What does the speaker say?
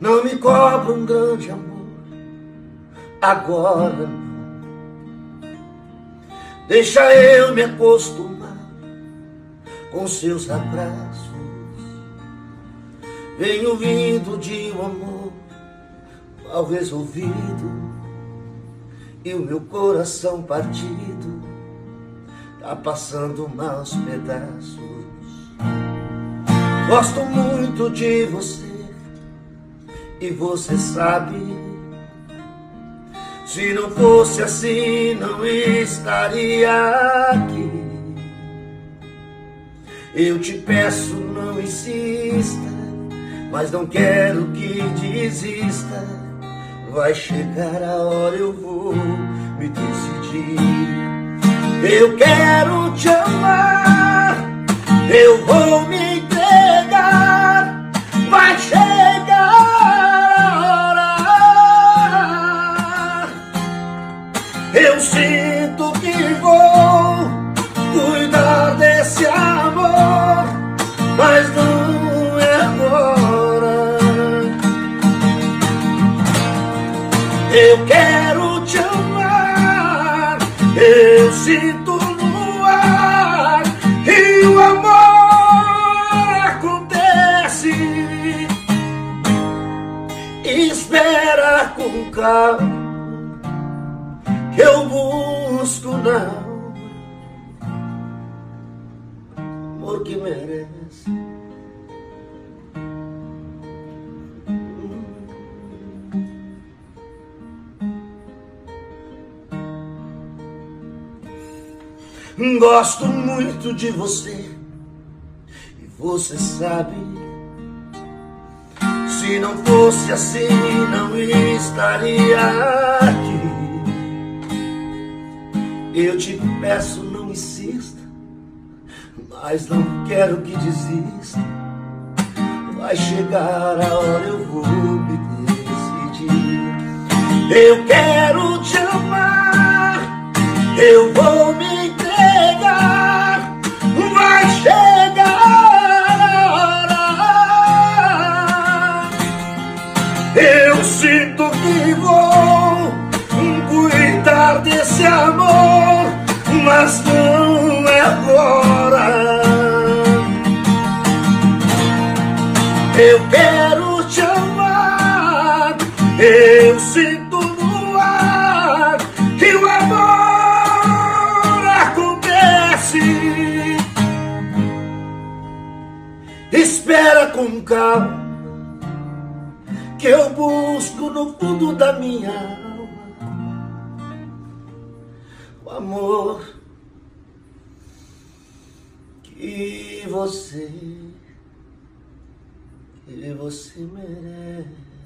Não me cobra um grande amor, agora não. Deixa eu me acostumar com seus abraços. Venho vindo de um amor mal resolvido e o meu coração partido tá passando maus pedaços. Gosto muito de você e você sabe. Se não fosse assim, não estaria aqui. Eu te peço, não insista, mas não quero que desista. Vai chegar a hora, eu vou me decidir. Eu quero te amar, Eu quero te amar, eu sinto no ar que o amor acontece. Espera com calma que eu busco alma amor que merece. Gosto muito de você e você sabe. Se não fosse assim, não estaria aqui. Eu te peço, não insista, mas não quero que desista. Vai chegar a hora, eu vou me decidir. Eu quero te amar, mas não é agora. Eu quero te amar, eu sinto no ar que o amor acontece. Espera com calma que eu busco no fundo da minha alma o amor que você que você merece.